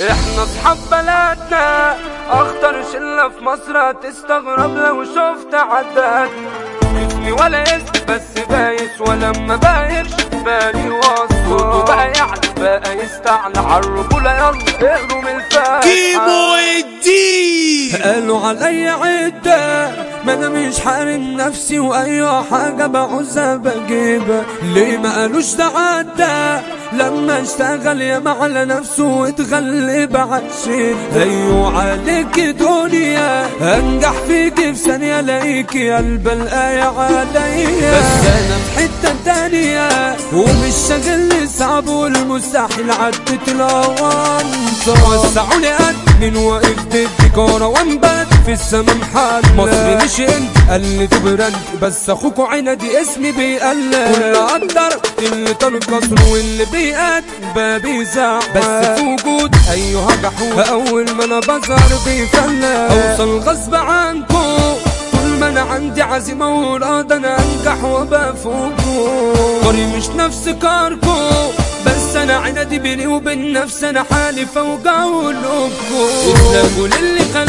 إحنا أصحاب بلدنا. أخطر شلة في مصر هتستغرب لو شفت عدد اسمي ولا اسم بس بايس ولما بايرش بالي وصل صوته بقى يعلى بقى يستعلى عالرجولة يلا اقروا من الفاتحة. كيمو الدين قالوا عليا عدة. ما أنا مش حارم نفسي وأي حاجة بعوزها بجيبها ليه ما قالوش ده عدى؟ لما اشتغل يا على نفسه واتغلب عالشيء أيوه عليك دنيا أنجح فيك في ثانية ألاقيكي قلب الآية عليا. بس أنا في حتة تانية ومش شاغل صعب والمستحيل عدت الاوانطة وسعوني قد من واقف ضد كروان بد في السما محل مصري مش إنت. قلت براند بس اخوكوا عندي اسمي بيقلل كل قدر اللي طال قصر واللي بيقد بابي زعل بس في وجود أيها جحود اول ما أنا بظهر بيفلل أوصل غصب عنكم طول ما أنا عندي عزيمة وإرادة أنا أنجح وابقى فوقكم طريق مش نفس كاركو بس أنا عندي بيني وبين نفسي أنا حالي فوق قلوبكم اسلموا للي خلاكم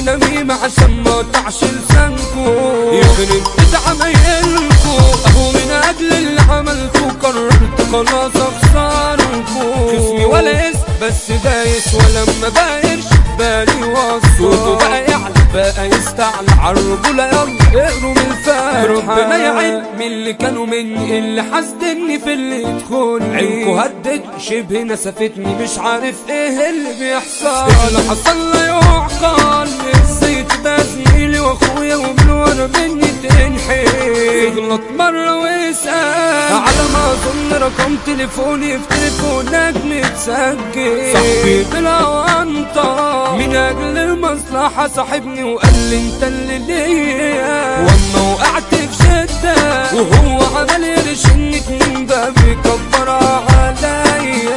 ونميمة عشان ما اقطعش لسانكم يخرب بيت عمايلكم اهو من أجل اللي عملته قررت خلاص اخسركم خصمي ولا اسم بس دايس ولما بايرش بالي وصل صوته بقى بقى يستعلى عالرجولة يلا اقروا من الفاتحة ربنا يعين من اللي كانوا مني اللي حاسدني في اللي يدخل عينكوا هدت شبه نسفتني مش عارف إيه اللي بيحصل. اللي حصل لا يعقل إزاي ده زميلي وأخويا ومن ورا مني تنحي يغلط مرة ويسأل اظن رقم تليفوني في تليفونك متسجل. صاحبي بالأونطة من أجل المصلحة صاحبني وقال لي أنت اللي ليا. واما وقعت في شدة وهو عمل يرشني اتنين ده بيكبر عليا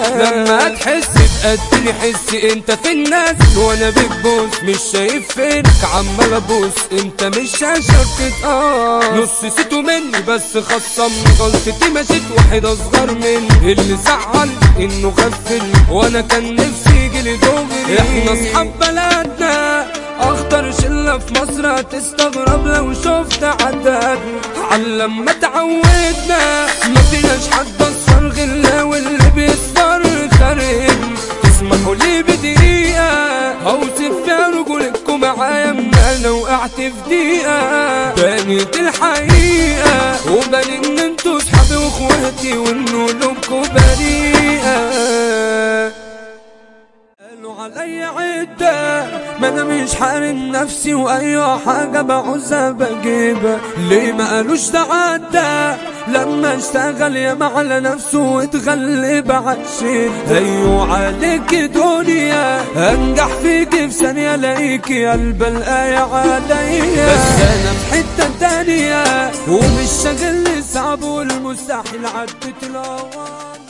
لما تحس بقدني حس انت في الناس وأنا بتبوس مش شايف فينك. عمال ابوس انت مش شاشة تتقاس. نص سيتو مني بس خصمني غلطتي مشيت واحد اصغر مني. اللي زعل انه غفل وأنا كان نفسي يجيلي دغري. إحنا اصحاب بلدنا اخطر شلة في مصر هتستغرب لو شفت عدد علم ما تعودنا ما فيناش حد اصفر غلا واللي بيصفر وقعت في دقيقة بانت الحقيقة. وبان إن أنتوا صحابي وإخواتي وان قلوبكم بريئة عدة ما أنا مش حارم نفسي وأي حاجة بعوزها بجيبها ليه ما قالوش ده عدى؟ لما اشتغل يا على نفسه واتغلب عالشيء أيوه عليك دنيا أنجح فيك في ثانية الاقيكي قلب الآية عليا. بس أنا في حتة تانية ومش شاغل صعب والمستحيل عدت الاوان